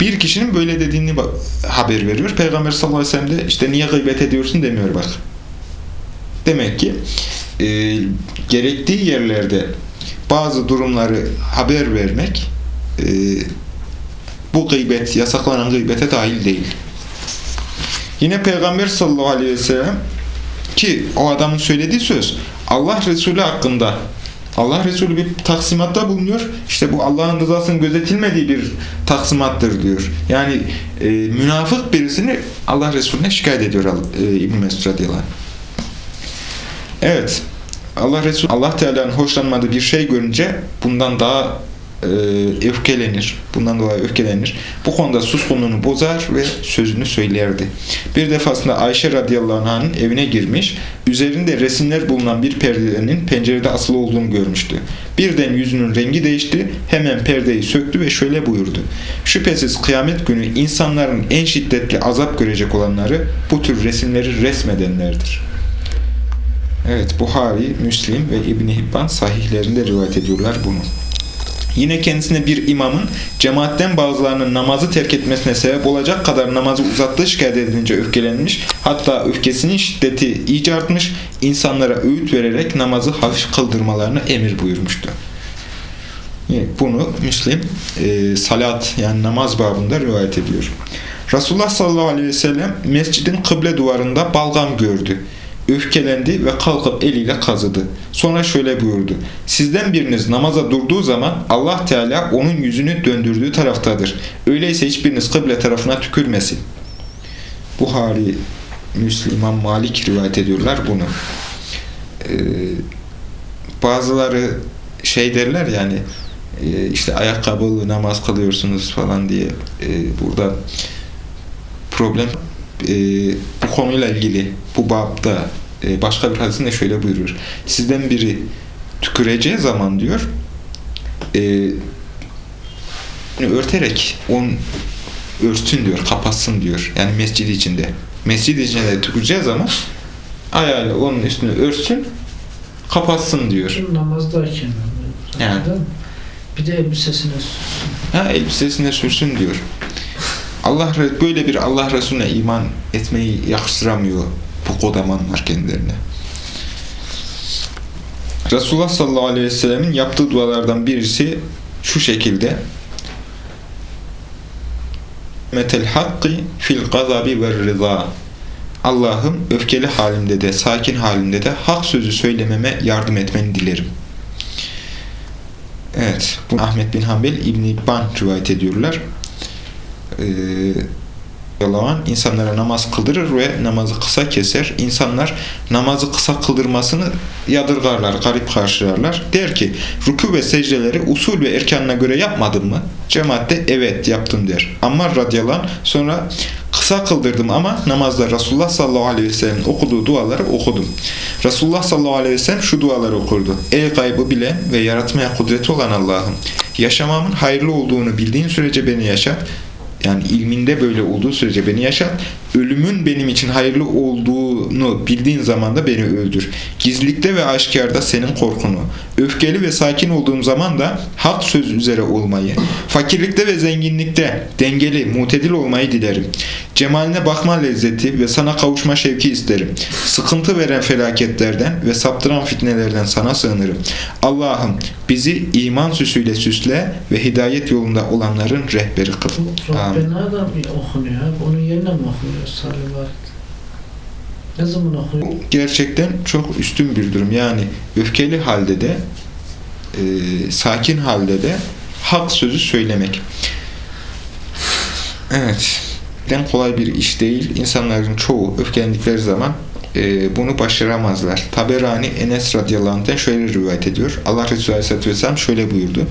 bir kişinin böyle dediğini haber veriyor. Peygamber sallallahu aleyhi ve sellem de işte niye gıybet ediyorsun demiyor bak. Demek ki e, gerektiği yerlerde bazı durumları haber vermek e, bu gıybet, yasaklanan gıybete dahil değil. Yine Peygamber sallallahu aleyhi ve sellem ki o adamın söylediği söz Allah Resulü hakkında Allah Resulü bir taksimatta bulunuyor. İşte bu Allah'ın rızasının gözetilmediği bir taksimattır diyor. Yani e, münafık birisini Allah Resulüne şikayet ediyor e, İbn Mesud radıyallahu. Evet. Allah Resulü Allah Teala'nın hoşlanmadığı bir şey görünce bundan daha öfkelenir. Bundan dolayı öfkelenir. Bu konuda suskunluğunu bozar ve sözünü söylerdi. Bir defasında Ayşe radıyallahu anh'ın evine girmiş, üzerinde resimler bulunan bir perdenin pencerede asılı olduğunu görmüştü. Birden yüzünün rengi değişti, hemen perdeyi söktü ve şöyle buyurdu. Şüphesiz kıyamet günü insanların en şiddetli azap görecek olanları bu tür resimleri resmedenlerdir. Evet, Buhari, Müslim ve İbni Hibban sahihlerinde rivayet ediyorlar bunu. Yine kendisine bir imamın cemaatten bazılarının namazı terk etmesine sebep olacak kadar namazı uzattığı şikayet edilince öfkelenmiş. Hatta öfkesinin şiddeti iyice artmış. insanlara öğüt vererek namazı hafif kıldırmalarını emir buyurmuştu. Bunu Müslim e, salat yani namaz babında rivayet ediyor. Resulullah sallallahu aleyhi ve sellem mescidin kıble duvarında balgam gördü öfkelendi ve kalkıp eliyle kazıdı. Sonra şöyle buyurdu. Sizden biriniz namaza durduğu zaman Allah Teala onun yüzünü döndürdüğü taraftadır. Öyleyse hiçbiriniz kıble tarafına tükürmesin. Buhari, Müslüman, Malik rivayet ediyorlar bunu. Ee, bazıları şey derler yani e, işte ayakkabılı namaz kılıyorsunuz falan diye e, burada problem e, bu konuyla ilgili bu babda e, başka bir hadisinde şöyle buyurur. Sizden biri tüküreceği zaman diyor e, örterek on örtsün diyor, kapatsın diyor. Yani mescid içinde. Mescid içinde tüküreceği zaman ayağıyla onun üstünü örtsün, kapatsın diyor. Namazdayken. Yani. Bir de elbisesine sürsün. Ha, elbisesine sürsün diyor. Allah böyle bir Allah Resulüne iman etmeyi yakıştıramıyor bu kodamanlar kendilerine. Resulullah sallallahu aleyhi ve sellemin yaptığı dualardan birisi şu şekilde metel hakki fil gazabi ve rıza Allah'ım öfkeli halimde de sakin halimde de hak sözü söylememe yardım etmeni dilerim. Evet, bu Ahmet bin Hanbel İbn İbban rivayet ediyorlar. Ee, Yalan insanlara namaz kıldırır ve namazı kısa keser. İnsanlar namazı kısa kıldırmasını yadırgarlar, garip karşılarlar. Der ki rükû ve secdeleri usul ve erkanına göre yapmadın mı? Cemaat evet yaptım der. Ammar radıyallahu anh sonra kısa kıldırdım ama namazda Resulullah sallallahu aleyhi ve sellem'in okuduğu duaları okudum. Resulullah sallallahu aleyhi ve sellem şu duaları okurdu. Ey gaybı bilen ve yaratmaya kudreti olan Allah'ım yaşamamın hayırlı olduğunu bildiğin sürece beni yaşat yani ilminde böyle olduğu sürece beni yaşat. Ölümün benim için hayırlı olduğunu bildiğin zaman da beni öldür. Gizlilikte ve aşikarda senin korkunu. Öfkeli ve sakin olduğum zaman da hak söz üzere olmayı. Fakirlikte ve zenginlikte dengeli, mutedil olmayı dilerim. Cemaline bakma lezzeti ve sana kavuşma şevki isterim. Sıkıntı veren felaketlerden ve saptıran fitnelerden sana sığınırım. Allah'ım bizi iman süsüyle süsle ve hidayet yolunda olanların rehberi kıl. Rabbena da okunuyor. Onun yerine mi okunuyor? Ne zaman okunuyor? Bu gerçekten çok üstün bir durum. Yani öfkeli halde de e, sakin halde de hak sözü söylemek. Evet. Den kolay bir iş değil. İnsanların çoğu öfkelendikleri zaman e, bunu başaramazlar. Taberani Enes radıyallahu şöyle rivayet ediyor. Allah Resulü aleyhisselatü vesselam şöyle buyurdu.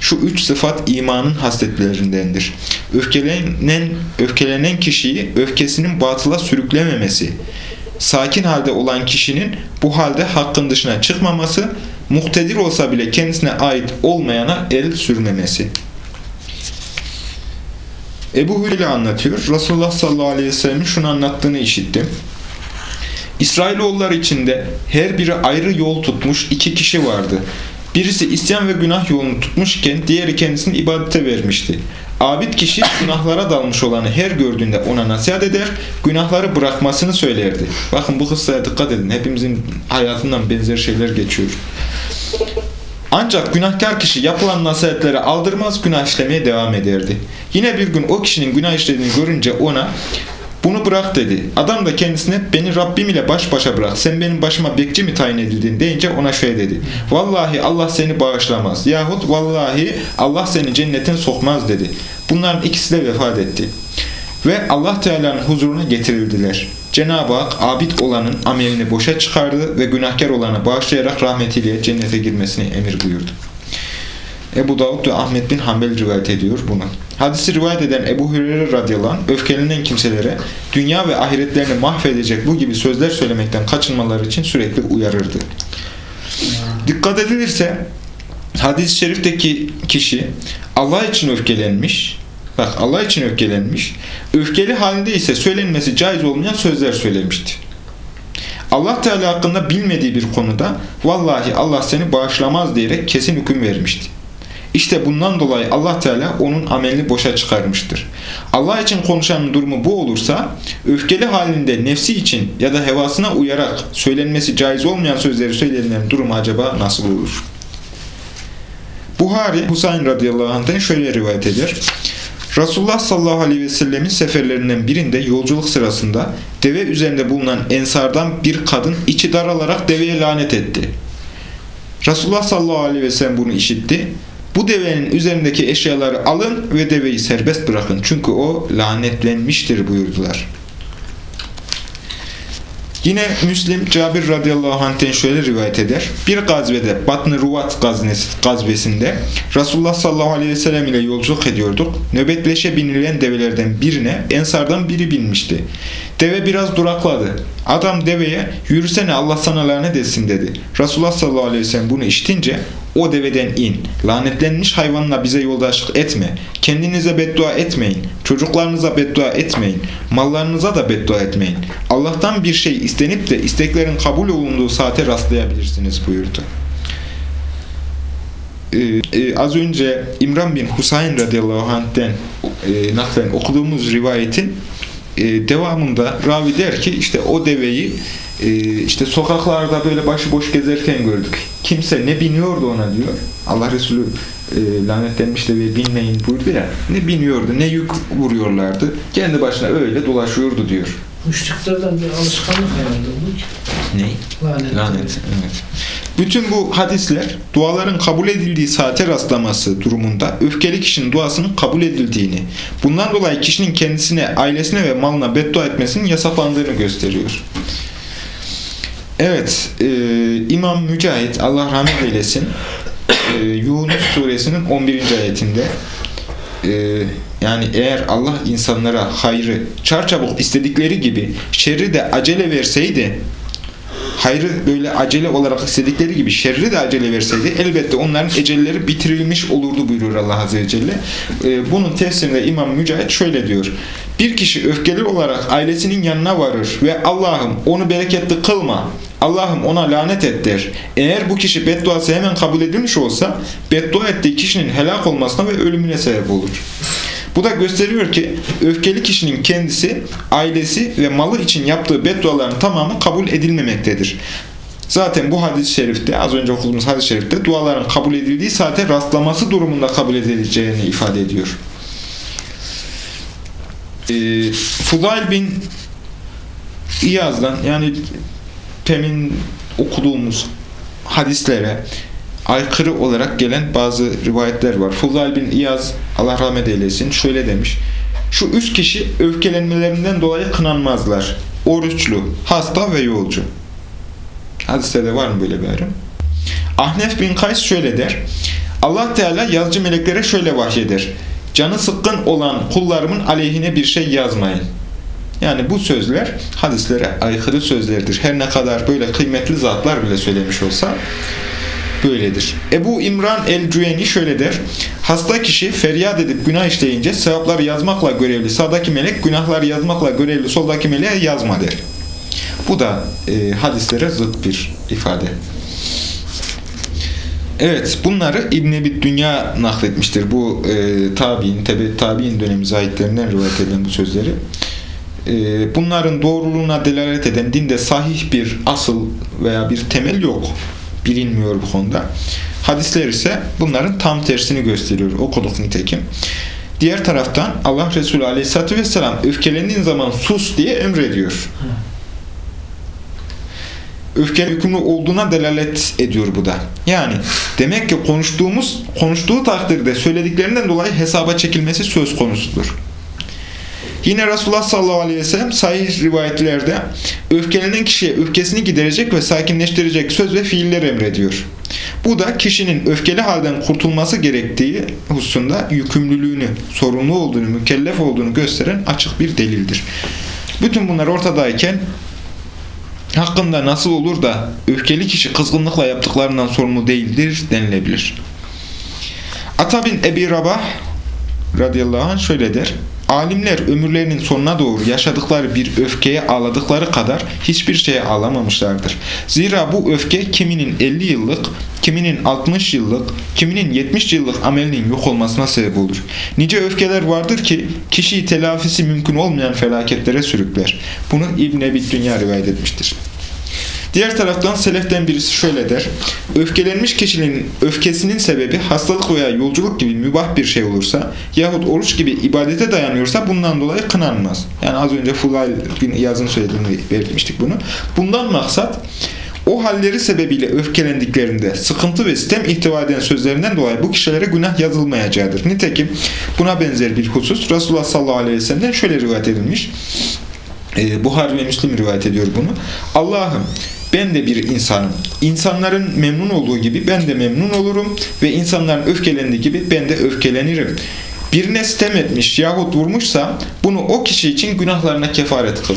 Şu üç sıfat imanın hasletlerindendir. Öfkelenen, öfkelenen kişiyi öfkesinin batıla sürüklememesi, sakin halde olan kişinin bu halde hakkın dışına çıkmaması, muhtedir olsa bile kendisine ait olmayana el sürmemesi. Ebu Hüreyre anlatıyor. Resulullah sallallahu aleyhi ve sellem'in şunu anlattığını işittim. İsrailoğulları içinde her biri ayrı yol tutmuş iki kişi vardı. Birisi isyan ve günah yolunu tutmuşken diğeri kendisini ibadete vermişti. Abid kişi günahlara dalmış olanı her gördüğünde ona nasihat eder, günahları bırakmasını söylerdi. Bakın bu kıssaya dikkat edin. Hepimizin hayatından benzer şeyler geçiyor. Ancak günahkar kişi yapılan nasihatlere aldırmaz, günah işlemeye devam ederdi. Yine bir gün o kişinin günah işlediğini görünce ona bunu bırak dedi. Adam da kendisine beni Rabbim ile baş başa bırak. Sen benim başıma bekçi mi tayin edildin deyince ona şöyle dedi. Vallahi Allah seni bağışlamaz. Yahut vallahi Allah seni cennetin sokmaz dedi. Bunların ikisi de vefat etti. Ve Allah Teala'nın huzuruna getirildiler. Cenab-ı Hak abid olanın amelini boşa çıkardı ve günahkar olanı bağışlayarak rahmetiyle cennete girmesini emir buyurdu. Ebu Davud ve Ahmet bin Hanbel rivayet ediyor bunu. Hadisi rivayet eden Ebu Hüreyre radıyallahu anh, öfkelenen kimselere dünya ve ahiretlerini mahvedecek bu gibi sözler söylemekten kaçınmaları için sürekli uyarırdı. Dikkat edilirse hadis-i şerifteki kişi Allah için öfkelenmiş, bak Allah için öfkelenmiş, öfkeli halinde ise söylenmesi caiz olmayan sözler söylemişti. Allah Teala hakkında bilmediği bir konuda vallahi Allah seni bağışlamaz diyerek kesin hüküm vermişti. İşte bundan dolayı Allah Teala onun amelini boşa çıkarmıştır. Allah için konuşanın durumu bu olursa, öfkeli halinde nefsi için ya da hevasına uyarak söylenmesi caiz olmayan sözleri söyleyenlerin durumu acaba nasıl olur? Buhari, Husayn radıyallahu anh'ten şöyle rivayet eder. Resulullah sallallahu aleyhi ve sellemin seferlerinden birinde yolculuk sırasında deve üzerinde bulunan ensardan bir kadın içi daralarak deveye lanet etti. Resulullah sallallahu aleyhi ve sellem bunu işitti. Bu devenin üzerindeki eşyaları alın ve deveyi serbest bırakın. Çünkü o lanetlenmiştir buyurdular. Yine Müslim Cabir radıyallahu anh'ten şöyle rivayet eder. Bir gazvede Batn-ı Ruvat gazvesinde Resulullah sallallahu aleyhi ve sellem ile yolculuk ediyorduk. Nöbetleşe binilen develerden birine ensardan biri binmişti. Deve biraz durakladı. Adam deveye yürüsene Allah sana lanet etsin dedi. Resulullah sallallahu aleyhi ve sellem bunu işitince o deveden in. Lanetlenmiş hayvanla bize yoldaşlık etme. Kendinize beddua etmeyin. Çocuklarınıza beddua etmeyin. Mallarınıza da beddua etmeyin. Allah'tan bir şey istenip de isteklerin kabul olunduğu saate rastlayabilirsiniz buyurdu. Ee, e, az önce İmran bin Husayn radıyallahu anh'ten e, naklen okuduğumuz rivayetin e, devamında ravi der ki işte o deveyi işte sokaklarda böyle başıboş gezerken gördük. Kimse ne biniyordu ona diyor. Allah Resulü e, lanetlenmiş deveye binmeyin buyurdu ya. Ne biniyordu ne yük vuruyorlardı. Kendi başına öyle dolaşıyordu diyor. Müşriklerden bir alışkanlık herhalde bu. Ne? Lanet. Lanet. Evet. Bütün bu hadisler duaların kabul edildiği saate rastlaması durumunda öfkeli kişinin duasının kabul edildiğini, bundan dolayı kişinin kendisine, ailesine ve malına beddua etmesinin yasaklandığını gösteriyor. Evet, e, İmam Mücahit, Allah rahmet eylesin, e, Yunus suresinin 11. ayetinde e, yani eğer Allah insanlara hayrı çarçabuk istedikleri gibi şerri de acele verseydi hayrı böyle acele olarak istedikleri gibi şerri de acele verseydi elbette onların ecelleri bitirilmiş olurdu buyuruyor Allah Azze ve Celle. Ee, bunun tefsirinde İmam Mücahit şöyle diyor. Bir kişi öfkeli olarak ailesinin yanına varır ve Allah'ım onu bereketli kılma, Allah'ım ona lanet et der. Eğer bu kişi bedduası hemen kabul edilmiş olsa beddua ettiği kişinin helak olmasına ve ölümüne sebep olur. Bu da gösteriyor ki öfkeli kişinin kendisi, ailesi ve malı için yaptığı bedduaların tamamı kabul edilmemektedir. Zaten bu hadis-i şerifte, az önce okuduğumuz hadis-i şerifte duaların kabul edildiği saate rastlaması durumunda kabul edileceğini ifade ediyor. E, Fudail bin İyaz'dan yani temin okuduğumuz hadislere aykırı olarak gelen bazı rivayetler var. Fudail bin İyaz Allah rahmet eylesin şöyle demiş. Şu üç kişi öfkelenmelerinden dolayı kınanmazlar. Oruçlu, hasta ve yolcu. Hadislerde var mı böyle bir ayrım? Ahnef bin Kays şöyle der. Allah Teala yazıcı meleklere şöyle vahyeder. Canı sıkkın olan kullarımın aleyhine bir şey yazmayın. Yani bu sözler hadislere aykırı sözlerdir. Her ne kadar böyle kıymetli zatlar bile söylemiş olsa böyledir. Ebu İmran el-Cüyeni şöyle der. Hasta kişi feryat edip günah işleyince sevapları yazmakla görevli sağdaki melek günahları yazmakla görevli soldaki meleğe yazma der. Bu da e, hadislere zıt bir ifade. Evet, bunları İbn Ebi Dünya nakletmiştir. Bu e, tabi'in, tabi'in dönemi zahitlerinden rivayet edilen bu sözleri. E, bunların doğruluğuna delalet eden dinde sahih bir asıl veya bir temel yok. Bilinmiyor bu konuda. Hadisler ise bunların tam tersini gösteriyor. Okuduk nitekim. Diğer taraftan Allah Resulü Aleyhisselatü Vesselam öfkelendiğin zaman sus diye emrediyor. Öfkenin hükümlü olduğuna delalet ediyor bu da. Yani demek ki konuştuğumuz, konuştuğu takdirde söylediklerinden dolayı hesaba çekilmesi söz konusudur. Yine Resulullah sallallahu aleyhi ve sellem sahih rivayetlerde öfkelenen kişiye öfkesini giderecek ve sakinleştirecek söz ve fiiller emrediyor. Bu da kişinin öfkeli halden kurtulması gerektiği hususunda yükümlülüğünü, sorumlu olduğunu, mükellef olduğunu gösteren açık bir delildir. Bütün bunlar ortadayken hakkında nasıl olur da öfkeli kişi kızgınlıkla yaptıklarından sorumlu değildir denilebilir. Ata bin Ebi Rabah radıyallahu anh şöyle der. Alimler ömürlerinin sonuna doğru yaşadıkları bir öfkeye ağladıkları kadar hiçbir şeye ağlamamışlardır. Zira bu öfke kiminin 50 yıllık, kiminin 60 yıllık, kiminin 70 yıllık amelinin yok olmasına sebep olur. Nice öfkeler vardır ki kişiyi telafisi mümkün olmayan felaketlere sürükler. Bunu İbn Ebi Dünya rivayet etmiştir. Diğer taraftan seleften birisi şöyle der. Öfkelenmiş kişinin öfkesinin sebebi hastalık veya yolculuk gibi mübah bir şey olursa yahut oruç gibi ibadete dayanıyorsa bundan dolayı kınanmaz. Yani az önce Fulayl bin İyaz'ın söylediğini belirtmiştik bunu. Bundan maksat o halleri sebebiyle öfkelendiklerinde sıkıntı ve sistem ihtiva eden sözlerinden dolayı bu kişilere günah yazılmayacaktır. Nitekim buna benzer bir husus Resulullah sallallahu aleyhi ve sellem'den şöyle rivayet edilmiş. Ee, Buhari ve Müslim rivayet ediyor bunu. Allah'ım ben de bir insanım. İnsanların memnun olduğu gibi ben de memnun olurum ve insanların öfkelendiği gibi ben de öfkelenirim. Birine sitem etmiş yahut vurmuşsa bunu o kişi için günahlarına kefaret kıl.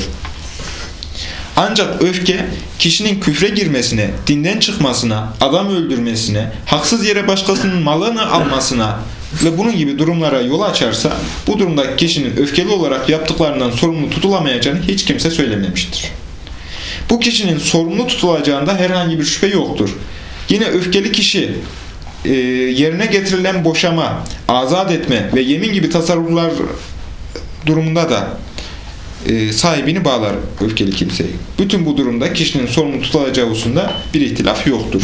Ancak öfke kişinin küfre girmesine, dinden çıkmasına, adam öldürmesine, haksız yere başkasının malını almasına ve bunun gibi durumlara yol açarsa bu durumda kişinin öfkeli olarak yaptıklarından sorumlu tutulamayacağını hiç kimse söylememiştir. Bu kişinin sorumlu tutulacağında herhangi bir şüphe yoktur. Yine öfkeli kişi e, yerine getirilen boşama, azat etme ve yemin gibi tasarruflar durumunda da e, sahibini bağlar öfkeli kimseyi. Bütün bu durumda kişinin sorumlu tutulacağı hususunda bir ihtilaf yoktur.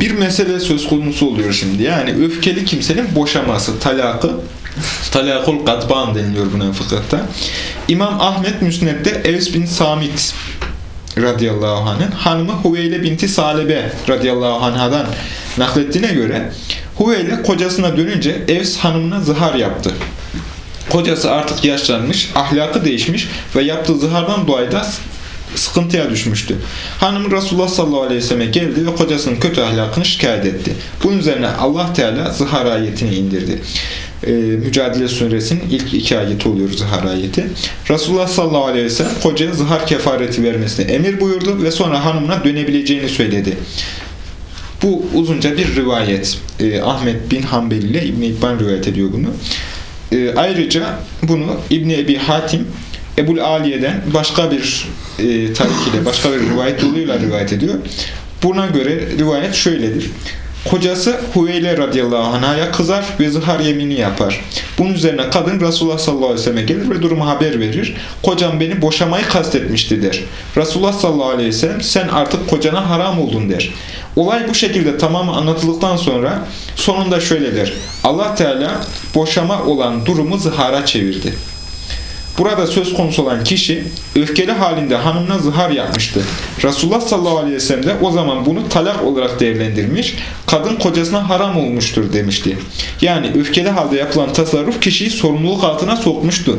Bir mesele söz konusu oluyor şimdi. Yani öfkeli kimsenin boşaması, talakı, talakul katban deniliyor buna fıkıhta. İmam Ahmet Müsned'de Evs bin Samit radıyallahu anh'ın hanımı Hüveyle binti Salebe radıyallahu anhadan naklettiğine göre Hüveyle kocasına dönünce Evs hanımına zihar yaptı. Kocası artık yaşlanmış, ahlakı değişmiş ve yaptığı zıhardan dolayı da sıkıntıya düşmüştü. Hanım Resulullah sallallahu aleyhi ve selleme geldi ve kocasının kötü ahlakını şikayet etti. Bunun üzerine Allah Teala zihar ayetini indirdi. Ee, Mücadele suresinin ilk iki ayeti oluyor zihar ayeti. Resulullah sallallahu aleyhi ve sellem kocaya zihar kefareti vermesini emir buyurdu ve sonra hanımına dönebileceğini söyledi. Bu uzunca bir rivayet. Ee, Ahmet bin Hanbel ile İbn-i İbban rivayet ediyor bunu. Ee, ayrıca bunu İbn Ebi Hatim Ebul Aliye'den başka bir e, tarik ile, başka bir rivayet yoluyla rivayet ediyor. Buna göre rivayet şöyledir. Kocası Hüveyle radıyallahu anh'a kızar ve zihar yemini yapar. Bunun üzerine kadın Resulullah sallallahu aleyhi ve selleme gelir ve durumu haber verir. Kocam beni boşamayı kastetmişti der. Resulullah sallallahu aleyhi ve sellem sen artık kocana haram oldun der. Olay bu şekilde tamamı anlatıldıktan sonra sonunda şöyle der. Allah Teala boşama olan durumu zihara çevirdi. Burada söz konusu olan kişi öfkeli halinde hanımına zihar yapmıştı. Resulullah sallallahu aleyhi ve sellem de o zaman bunu talak olarak değerlendirmiş, kadın kocasına haram olmuştur demişti. Yani öfkeli halde yapılan tasarruf kişiyi sorumluluk altına sokmuştu.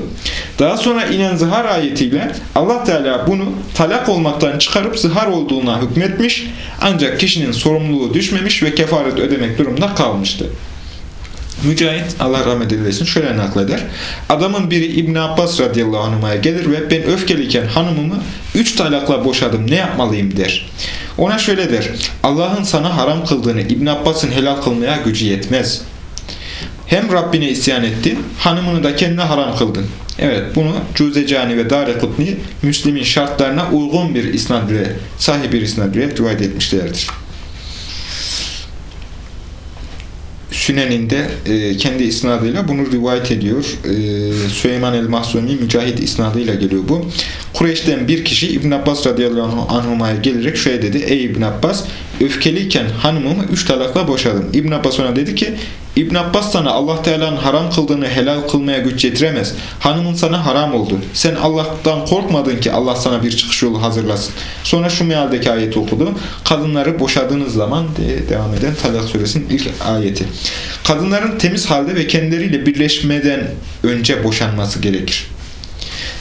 Daha sonra inen zihar ayetiyle Allah Teala bunu talak olmaktan çıkarıp zihar olduğuna hükmetmiş ancak kişinin sorumluluğu düşmemiş ve kefaret ödemek durumunda kalmıştı. Mücahit Allah rahmet eylesin şöyle nakleder. Adamın biri İbn Abbas radıyallahu anh'a gelir ve ben öfkeliyken hanımımı üç talakla boşadım ne yapmalıyım der. Ona şöyle der. Allah'ın sana haram kıldığını İbn Abbas'ın helal kılmaya gücü yetmez. Hem Rabbine isyan ettin, hanımını da kendine haram kıldın. Evet, bunu Cüzecani ve Darekutni Müslim'in şartlarına uygun bir isnad ile, sahih bir isnad ile rivayet etmişlerdir. Sünen'inde e, kendi isnadıyla bunu rivayet ediyor. E, Süleyman el-Mahsumi Mücahit isnadıyla geliyor bu. Kureyş'ten bir kişi İbn Abbas radıyallahu anhuma'ya gelerek şöyle dedi. Ey İbn Abbas, öfkeliyken hanımımı üç talakla boşadım. İbn Abbas ona dedi ki, İbn Abbas sana Allah Teala'nın haram kıldığını helal kılmaya güç yetiremez. Hanımın sana haram oldu. Sen Allah'tan korkmadın ki Allah sana bir çıkış yolu hazırlasın. Sonra şu mealdeki ayeti okudu. Kadınları boşadığınız zaman diye devam eden Talak suresinin ilk ayeti. Kadınların temiz halde ve kendileriyle birleşmeden önce boşanması gerekir.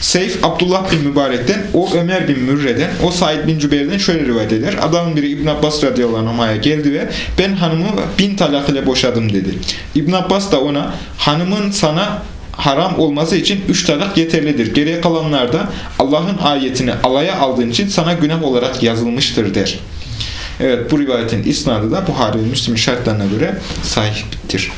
Seyf Abdullah bin Mübarek'ten, o Ömer bin Mürre'den, o Said bin Cübeyr'den şöyle rivayet eder. Adamın biri İbn Abbas radıyallahu anh'a geldi ve ben hanımı bin talak ile boşadım dedi. İbn Abbas da ona hanımın sana haram olması için üç talak yeterlidir. Geriye kalanlar da Allah'ın ayetini alaya aldığın için sana günah olarak yazılmıştır der. Evet bu rivayetin isnadı da Buhari ve Müslim şartlarına göre sahiptir.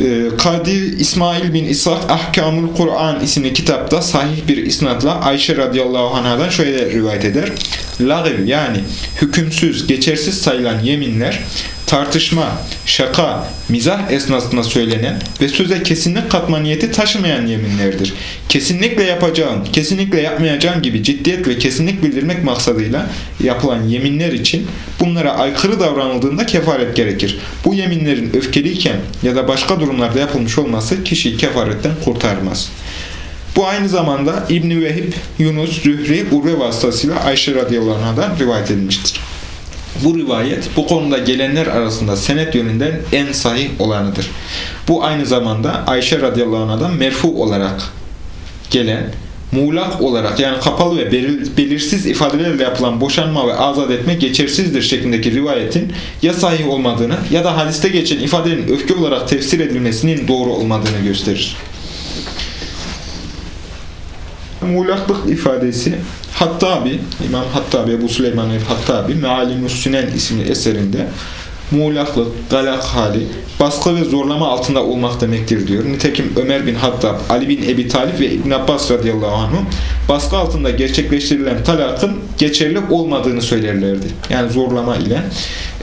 Ee, Kadi İsmail bin İshak Ahkamul Kur'an isimli kitapta sahih bir isnatla Ayşe radıyallahu anhadan şöyle rivayet eder. Lagib yani hükümsüz, geçersiz sayılan yeminler tartışma, şaka, mizah esnasında söylenen ve söze kesinlik katma niyeti taşımayan yeminlerdir. Kesinlikle yapacağın, kesinlikle yapmayacağın gibi ciddiyet ve kesinlik bildirmek maksadıyla yapılan yeminler için bunlara aykırı davranıldığında kefaret gerekir. Bu yeminlerin öfkeliyken ya da başka durumlarda yapılmış olması kişiyi kefaretten kurtarmaz. Bu aynı zamanda İbni Yunus, Zühri, Urve vasıtasıyla Ayşe radıyallahu anh'dan rivayet edilmiştir. Bu rivayet bu konuda gelenler arasında senet yönünden en sahih olanıdır. Bu aynı zamanda Ayşe radıyallahu anh'dan merfu olarak gelen, muğlak olarak yani kapalı ve belirsiz ifadelerle yapılan boşanma ve azat etme geçersizdir şeklindeki rivayetin ya sahih olmadığını ya da hadiste geçen ifadenin öfke olarak tefsir edilmesinin doğru olmadığını gösterir. Muğlaklık ifadesi Hattabi, İmam Hattabi, Ebu Süleyman el-Hattabi, Mealim-ü Sünen isimli eserinde muğlaklık, galak hali, baskı ve zorlama altında olmak demektir diyor. Nitekim Ömer bin Hattab, Ali bin Ebi Talip ve İbn Abbas radıyallahu anh baskı altında gerçekleştirilen talakın geçerli olmadığını söylerlerdi. Yani zorlama ile.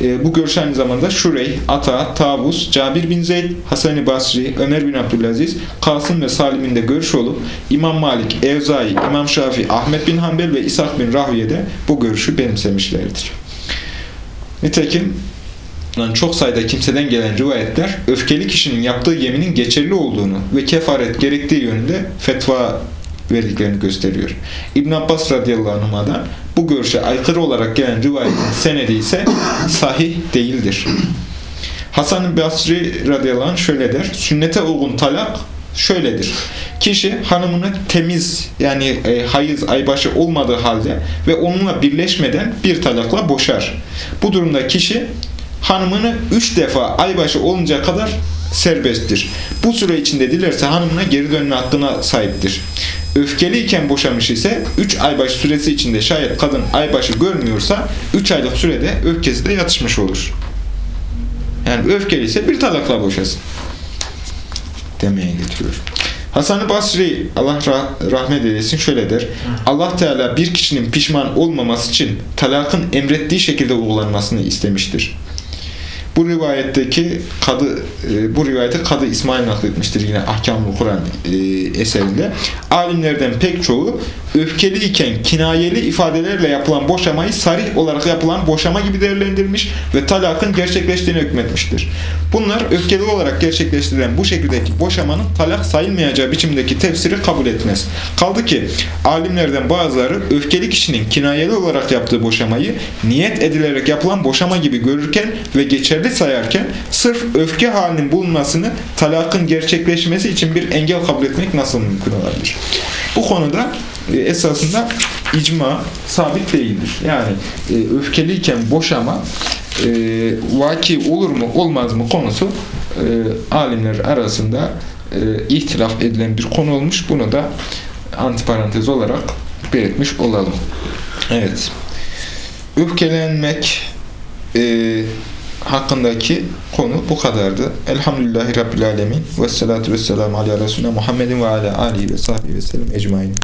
E, bu görüş aynı zamanda Şurey, Ata, Tavus, Cabir bin Zeyd, Hasan-ı Basri, Ömer bin Abdülaziz, Kasım ve Salim'in de görüş olup İmam Malik, Evzai, İmam Şafi, Ahmet bin Hanbel ve İshak bin Rahüye de bu görüşü benimsemişlerdir. Nitekim çok sayıda kimseden gelen rivayetler öfkeli kişinin yaptığı yeminin geçerli olduğunu ve kefaret gerektiği yönünde fetva verdiklerini gösteriyor. İbn Abbas radıyallahu anh'dan bu görüşe aykırı olarak gelen rivayetin senedi ise sahih değildir. Hasan-ı Basri radıyallahu anh şöyle der. Sünnete uygun talak şöyledir. Kişi hanımını temiz yani e, hayız aybaşı olmadığı halde ve onunla birleşmeden bir talakla boşar. Bu durumda kişi hanımını üç defa aybaşı olunca kadar serbesttir. Bu süre içinde dilerse hanımına geri dönme hakkına sahiptir. Öfkeliyken boşamış ise 3 aybaşı süresi içinde şayet kadın aybaşı görmüyorsa 3 aylık sürede öfkesi de yatışmış olur. Yani öfkeli ise bir talakla boşasın. Demeye getiriyor. Hasan-ı Basri Allah rah rahmet eylesin şöyle der. Allah Teala bir kişinin pişman olmaması için talakın emrettiği şekilde uygulanmasını istemiştir. Bu rivayetteki kadı e, bu rivayeti kadı İsmail nakletmiştir yine Ahkamul Kur'an e, eserinde. Alimlerden pek çoğu öfkeliyken kinayeli ifadelerle yapılan boşamayı sarih olarak yapılan boşama gibi değerlendirmiş ve talakın gerçekleştiğini hükmetmiştir. Bunlar öfkeli olarak gerçekleştirilen bu şekildeki boşamanın talak sayılmayacağı biçimdeki tefsiri kabul etmez. Kaldı ki alimlerden bazıları öfkeli kişinin kinayeli olarak yaptığı boşamayı niyet edilerek yapılan boşama gibi görürken ve geçerli sayarken sırf öfke halinin bulunmasını talakın gerçekleşmesi için bir engel kabul etmek nasıl mümkün olabilir? Bu konuda e, esasında icma sabit değildir. Yani e, öfkeliyken boşama e, vaki olur mu olmaz mı konusu e, alimler arasında e, ihtilaf edilen bir konu olmuş. Bunu da antiparantez olarak belirtmiş olalım. Evet. Öfkelenmek e, hakkındaki konu bu kadardı. Elhamdülillahi Rabbil Alemin. Vessalatu vesselamu ala Resulüne Muhammedin ve ala alihi ve sahbihi ve sellem ecmain.